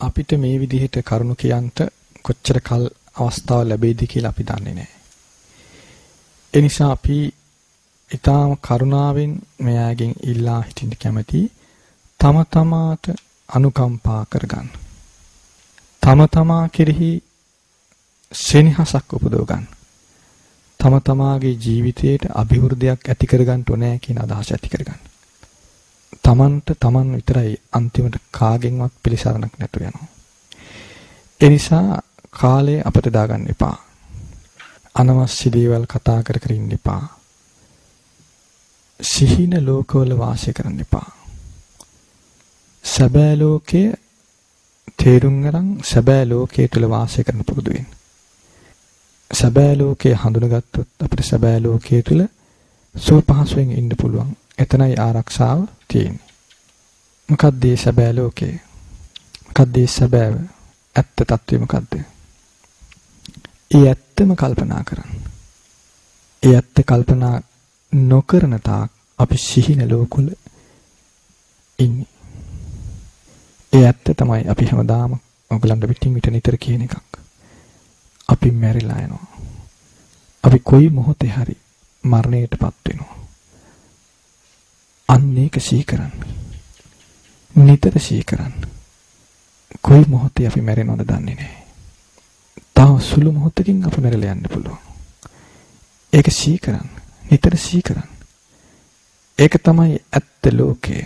අපිට මේ විදිහට කරුණු කියන්ට කොච්චර කල් අවස්ථාව ලැබෙයිද කියලා අපි දන්නේ නැහැ. ඒ නිසා අපි ඊටාම කරුණාවෙන් මෙයාගෙන් ඉල්ලා හිටින්න කැමති තම තමාට අනුකම්පා කරගන්න. තම තමා කෙරෙහි සෙනෙහසක් උපදව ගන්න. තම තමාගේ ජීවිතයට අභිවෘද්ධියක් ඇති කරගන්න ඕනේ කියන අදහස ඇති කරගන්න. තමන්ට තමන් විතරයි අන්තිමට කාගෙන්වත් පිළිසරණක් නැතු වෙනවා. ඒ නිසා කාලය අපට දාගන්න එපා. අනවශ්‍ය දේවල් කතා කර කර ඉන්න එපා. සිහින ලෝකවල වාසය කරන්න එපා. සැබෑ ලෝකයේ තේරුම් ගන්න සැබෑ ලෝකයේ තුල වාසය කරන්න පුරුදු වෙන්න. සැබෑ ලෝකයේ හඳුනගත්තොත් අපිට සැබෑ ලෝකයේ තුල සුව පහසුවෙන් ඉන්න පුළුවන්. එතනයි ආරක්ෂාව තියෙන්නේ. මොකක්ද මේ සැබෑ ලෝකය? මොකක්ද මේ සැබෑව? ඇත්ත తත්වය මොකද්ද? ඒ ඇත්තම කල්පනා කරන්න. ඒ ඇත්ත කල්පනා නොකරන තාක් අපි සිහින ලෝකවල ඉන්නේ. ඒ ඇත්ත තමයි අපි හැමදාම ඔයගලන්ට පිටින් පිට නිතර කියන එකක්. අපි මැරිලා යනවා. අපි කොයි මොහොතේ හරි මරණයටපත් වෙනවා. අන්න ඒක සිහි කරන්න. නිතර සිහි කරන්න. කොයි මොහොතේ අපි මැරෙනවද දන්නේ නැහැ. තව සුළු මොහොතකින් අපි මැරලා යන්න පුළුවන්. ඒක සිහි කරන්න. නිතර සිහි කරන්න. ඒක තමයි ඇත්ත ලෝකය.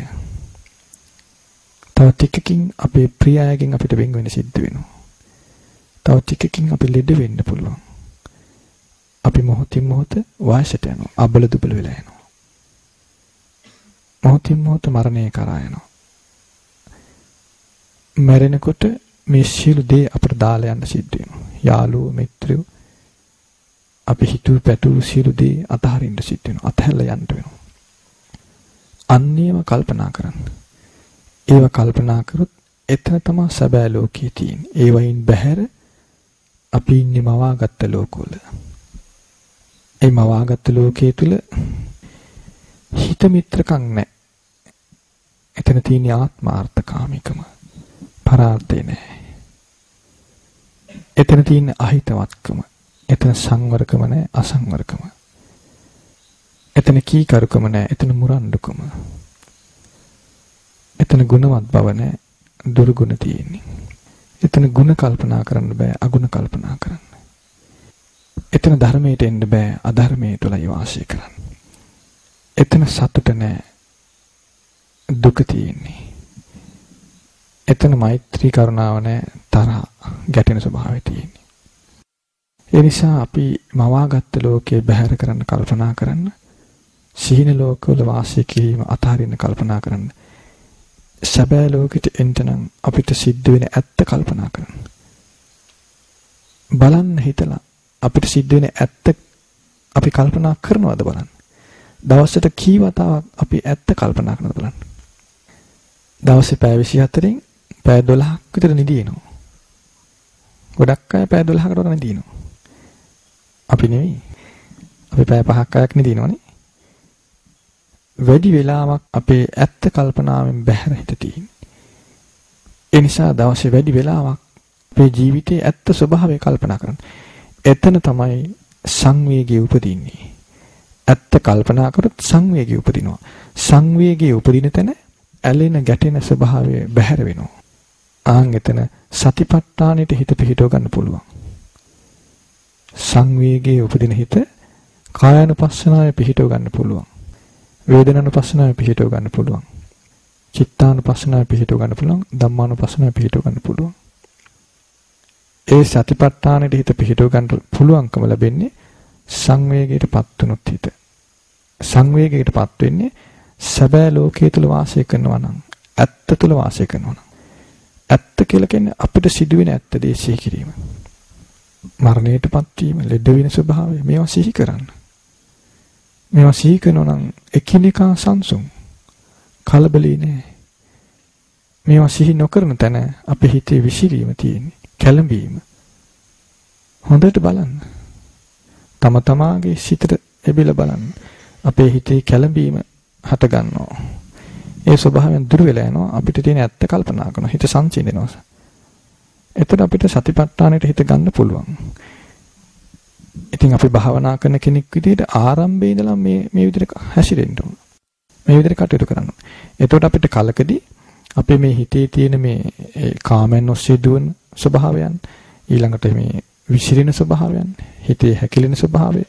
තව ටිකකින් අපේ ප්‍රිය අයගෙන් අපිට වෙන් වෙන්න සිද්ධ වෙනවා. තව ටිකකින් අපි ලෙඩ වෙන්න පුළුවන්. අපි මොහොතින් මොහොත වයසට යනවා. අබල දුබල වෙලා යනවා. මොහොතින් මොහොත මරණය කරා යනවා. මැරෙනකොට මේ සියලු දේ අපට දාලා යන්න සිද්ධ වෙනවා. යාළුවෝ මිත්‍රයෝ අපි හිතුව පැතුව සියලු දේ අතහරින්න සිද්ධ වෙනවා. අතහැරලා යන්න වෙනවා. අන්නේම කල්පනා කරන්න. ඒව කල්පනා කරොත් එතන තමයි සැබෑ ලෝකයේ තියෙන්නේ. ඒ වයින් බැහැර අපි ඉන්නේ මවාගත්ත ලෝකවල. ඒ මවාගත්ත ලෝකයේ තුල හිත මිත්‍රකම් නැහැ. එතන තියෙන ආත්මාර්ථකාමිකම පරාර්ථේ නැහැ. එතන තියෙන අහිතවත්කම. එතන සංවරකම නැහැ අසංවරකම. එතන කීකරුකම නැහැ එතන මුරණ්ඩුකම. එතන ගුණවත් බව නැහැ දුර්ගුණ තියෙන්නේ. එතන ಗುಣ කල්පනා කරන්න බෑ අගුණ කල්පනා කරන්න. එතන ධර්මයට එන්න බෑ අධර්මයේ තුලයි වාසය කරන්න. එතන සතුට නෑ දුක තියෙන්නේ. එතන මෛත්‍රී කරුණාව නෑ තරහ ගැටෙන ස්වභාවය තියෙන්නේ. ඒ නිසා අපි මවාගත්ත ලෝකේ බැහැර කරන්න කල්පනා කරන්න සීන ලෝකවල වාසය කිරීම අතාරින්න කල්පනා කරන්න සැබෑ ලෝකෙට එන්න නම් අපිට සිද්ධ වෙන ඇත්ත කල්පනා කරන්න. බලන්න හිතලා අපිට සිද්ධ වෙන ඇත්ත අපි කල්පනා කරනවද බලන්න. දවසට කී වතාවක් අපි ඇත්ත කල්පනා කරනවද බලන්න. දවසේ පැය 24න් පැය 12ක් විතර නිදිනවා. ගොඩක් අය පැය 12කට වගේ නිදිනවා. අපි නෙවෙයි. අපි පැය 5ක් අයක් නිදිනවනේ. වැඩි වෙලාවක් අපේ ඇත්ත කල්පනාවෙන් බැහැර හිට තියෙන්නේ. ඒ නිසා දවසේ වැඩි වෙලාවක් අපේ ජීවිතයේ ඇත්ත ස්වභාවය කල්පනා කරන්න. එතන තමයි සංවේගය උපදින්නේ. ඇත්ත කල්පනා කරොත් සංවේගය උපදිනවා. සංවේගය උපදින තැන ඇලෙන ගැටෙන ස්වභාවය බැහැර වෙනවා. ආන් එතන සතිපට්ඨානෙට හිත පිහිටව ගන්න පුළුවන්. සංවේගයේ උපදින හිත කායानुපස්සනාවේ පිහිටව ගන්න පුළුවන්. වේදනානුපස්සනාවේ පිහිටව ගන්න පුළුවන්. චිත්තානුපස්සනාවේ පිහිටව ගන්න පුළුවන්. ධම්මානුපස්සනාවේ පිහිටව ගන්න පුළුවන්. ඒ සතිපට්ඨානෙට හිත පිහිටව ගන්න පුළුවන්කම ලැබෙන්නේ සංවේගයටපත් වුනොත් හිත. සංවේගයටපත් වෙන්නේ සැබෑ ලෝකයේ තුල වාසය කරනවා නම් ඇත්ත තුල වාසය කරනවා නම් ඇත්ත කියලා කියන්නේ අපිට සිදුවෙන ඇත්ත දේශී කිරීම. මරණයටපත් වීම, ලෙඩ වෙන ස්වභාවය මේවා සිහි කරන්න. මේවා සිහි කරනවා නම් එකිනෙකා සංසුන් කලබලී නෑ. මේවා සිහි නොකරන තැන අපේ හිතේ විසිරීම තියෙන්නේ. කැළඹීම. හොඳට බලන්න. තම තමාගේ සිතට එබිල බලන්න. අපේ හිතේ කැළඹීම හට ගන්නවා. ඒ ස්වභාවයෙන් දුර වෙලා යනවා අපිට තියෙන ඇත්ත කල්පනා කරනවා හිත සංසිඳෙනවා එතකොට අපිට සතිපට්ඨානෙට හිත ගන්න පුළුවන්. ඉතින් අපි භාවනා කරන කෙනෙක් විදිහට ආරම්භයේ ඉඳලා මේ මේ විදිහට හැසිරෙන්න ඕන. මේ විදිහට කටයුතු කරන්න ඕන. එතකොට අපිට කලකදී අපේ මේ හිතේ තියෙන මේ කාමයන් ඔස්සේ දුවන ස්වභාවයන් ඊළඟට මේ විසිරෙන ස්වභාවයන් හිතේ හැකිලෙන ස්වභාවය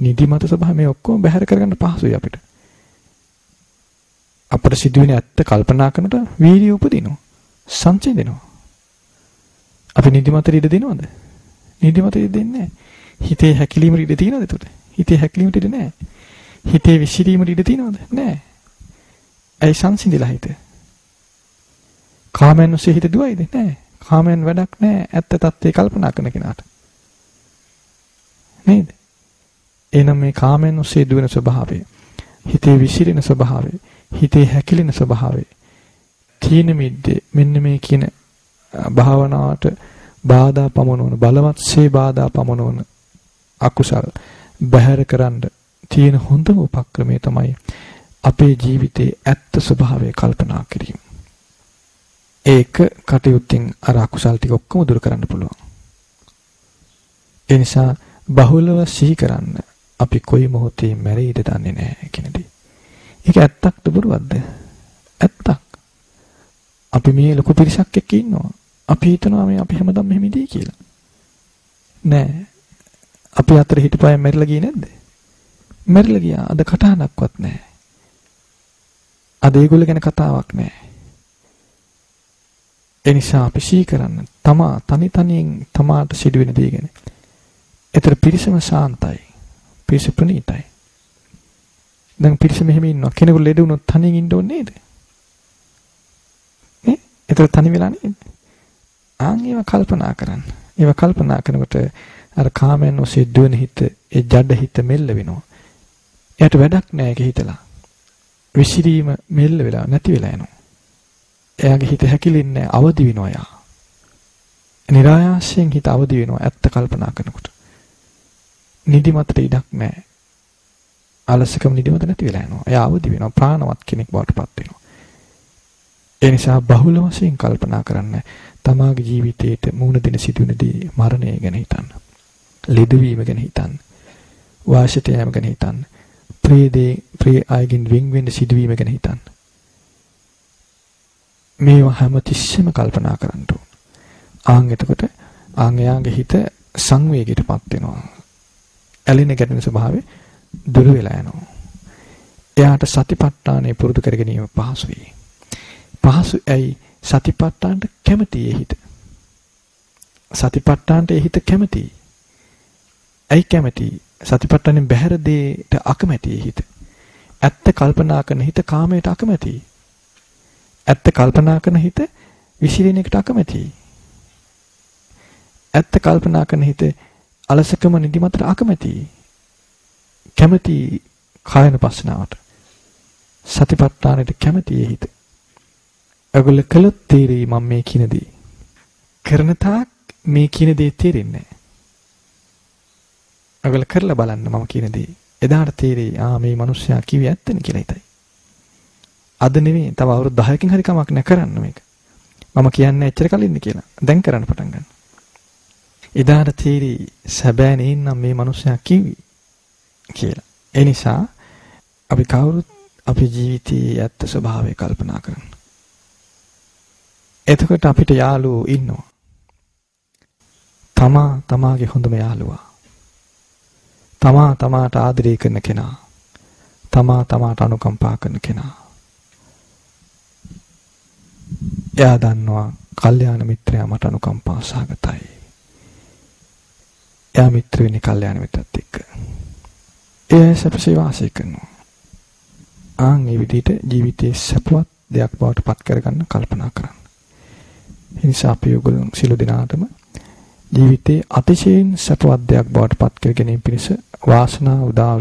නිදිමත ස්වභාවය මේ ඔක්කොම බැහැර කරගන්න පහසුයි අපිට. අපට සිදුවෙන ඇත්ත කල්පනා කරනකොට වීර්යය උපදිනවා. සංසිඳෙනවා. අපි නිදිමතට ඉඩ දෙනවද? නිදිමතට ඉඩ දෙන්නේ නැහැ. හිතේ හැකිලීමට ඉඩ තියෙනවද එතකොට? හිතේ හැකිලීමට ඉඩ නැහැ. හිතේ විසිරීමට ඉඩ තියෙනවද? නැහැ. ඇයි සංසිඳිලා හිත? කාමයන් ඔස්සේ හිත දුවයිද? නැහැ. කාමයන් වැඩක් නැහැ. ඇත්ත తත්වේ කල්පනා කරන කෙනාට. නේද? එහෙනම් මේ කාමයන් ඔස්සේ දුවන ස්වභාවය, හිතේ විසිරෙන ස්වභාවය, හිතේ හැකිලෙන ස්වභාවය, තීන මිද්දේ මෙන්න මේ කියන භාවනාවට බාධා පමනවන බලවත්සේ බාධා පමනවන අකුසල් බැහැර කරන්න තියෙන හොඳම උපක්‍රමය තමයි අපේ ජීවිතයේ ඇත්ත ස්වභාවය කල්පනා කිරීම. ඒක කටයුත්තෙන් අර අකුසල් ටික ඔක්කොම දුරු කරන්න පුළුවන්. ඒ නිසා බහුලව සිහි කරන්න අපි කොයි මොහොතේ මැරෙයිද දන්නේ නැහැ කියන දේ. ඒක ඇත්තක්ද බොරුවක්ද? ඇත්තක්. අපි මේ ලොකු පිරිසක් එක්ක ඉන්නවා. අපි හිතනවා මේ අපි හැමදාම මෙහෙම ඉදී කියලා. නෑ. අපි අතර හිටපය මැරිලා ගියේ නැද්ද? මැරිලා ගියා. අද කටහඬක්වත් නෑ. අද ඒගොල්ලෝ ගැන කතාවක් නෑ. ඒ නිසා අපි සී කරන්න තමා තනි තනියෙන් තමාට සිදුවෙන දේ ගැන. ඒතර පිරිසම සාන්තයි. පිරිස ප්‍රණීතයි. දැන් පිරිස මෙහෙම ඉන්නවා. කෙනෙකු ලෙඩ වුණොත් තනියෙන් ඉන්න ඕනේ නේද? නේ? ඒතර තනි වෙලා නේද? ආන් ඒව කල්පනා කරන්න. ඒව කල්පනා කරනකොට අර කාමයන් ඔස්සේ දුවන හිත, ඒ ජඩ හිත මෙල්ල වෙනවා. එයාට වැඩක් නැහැ ඒක හිතලා. විසිරීම මෙල්ල වෙලා නැති වෙලා යනවා. එයාගේ හිත හැකිලෙන්නේ අවදි වෙනවා යා. નિરાයාසයෙන් හිත අවදි වෙනවා ඇත්ත කල්පනා කරනකොට. නිදිමතට ඉඩක් නැහැ. අලසකම නිදිමත නැති වෙලා යනවා. එයා අවදි වෙනවා ප්‍රාණවත් කෙනෙක් බවට පත් වෙනවා. ඒ නිසා බහුල වශයෙන් කල්පනා කරන්න තමාගේ ජීවිතේට මුහුණ දෙන සිදුවෙන දේ මරණය ගැන හිතන්න. ලෙඩවීම ගැන හිතන්න. වාසිත යෑම ගැන හිතන්න. ප්‍රිය දේ ප්‍රිය අයගෙන් වෙන් වෙන්න සිදුවීම ගැන හිතන්න. මේවා හැම තිස්සෙම කල්පනා කරන්න ඕන. ආන් එතකොට ආන් එයාගේ හිත සංවේගයටපත් වෙනවා. ඇලෙන ගැටෙන ස්වභාවය දුර වෙලා යනවා. එයාට සතිපට්ඨානය පුරුදු කර ගැනීම පහසුයි. පහසු ඇයි සතිපට්ඨානට කැමතියි හිත. සතිපට්ඨානට හිත කැමතියි. ඇයි කැමතියි? සතිපට්ඨානෙන් බැහැර දෙයට අකමැතියි හිත. ඇත්ත කල්පනා කරන හිත කාමයට අකමැතියි. ඇත්ත කල්පනා කරන හිත විසිරෙන එකට අකමැතියි. ඇත්ත කල්පනා කරන හිත අලසකම නිදිමතට අකමැතියි. කැමැති කායන පස්සනාවට. සතිපට්ඨානෙට කැමැතියි හිත. ඔයගොල්ලෝ කළොත් තේරෙයි මම මේ කියන දේ. කරන තාක් මේ කියන දේ තේරෙන්නේ නැහැ. ඔයගොල්ලෝ කරලා බලන්න මම කියන දේ. එදාට තේරෙයි ආ මේ මිනිස්සයා කිව්වේ ඇත්තනේ කියලා හිතයි. අද නෙවෙයි තව අවුරුදු 10කින් හරි කමක් නැහැ කරන්න මේක. මම කියන්නේ එච්චර කලින්ද කියලා. දැන් කරන්න පටන් ගන්න. එදාට තේරෙයි සැබෑ නේනම් මේ මිනිස්සයා කිව්වේ කියලා. ඒ නිසා අපි කවුරුත් අපේ ජීවිතයේ ඇත්ත ස්වභාවය කල්පනා කරන්න. එතකොට අපිට යාළුවෝ ඉන්නවා. තමා තමාගේ හොඳම යාළුවා. තමා තමාට ආදරය කරන කෙනා. තමා තමාට අනුකම්පා කරන කෙනා. එයා දන්නවා කල්යාණ මිත්‍රයා මට අනුකම්පා සහගතයි. එයා මිත්‍ර වෙන්නේ කල්යාණ මිත්‍රත් එක්ක. එයා සැපසේ වාසය කරනවා. ආන් මේ විදිහට ජීවිතයේ සැපවත් දෙයක් බවට පත් කරගන්න කල්පනා කරන්න. එනිසා අපි ඔයගොල්ලෝ සිළු දිනාටම ජීවිතේ අතිශයින් සපවත් දෙයක් බවට පත් කර ගැනීම පිණිස වාසනාව උදා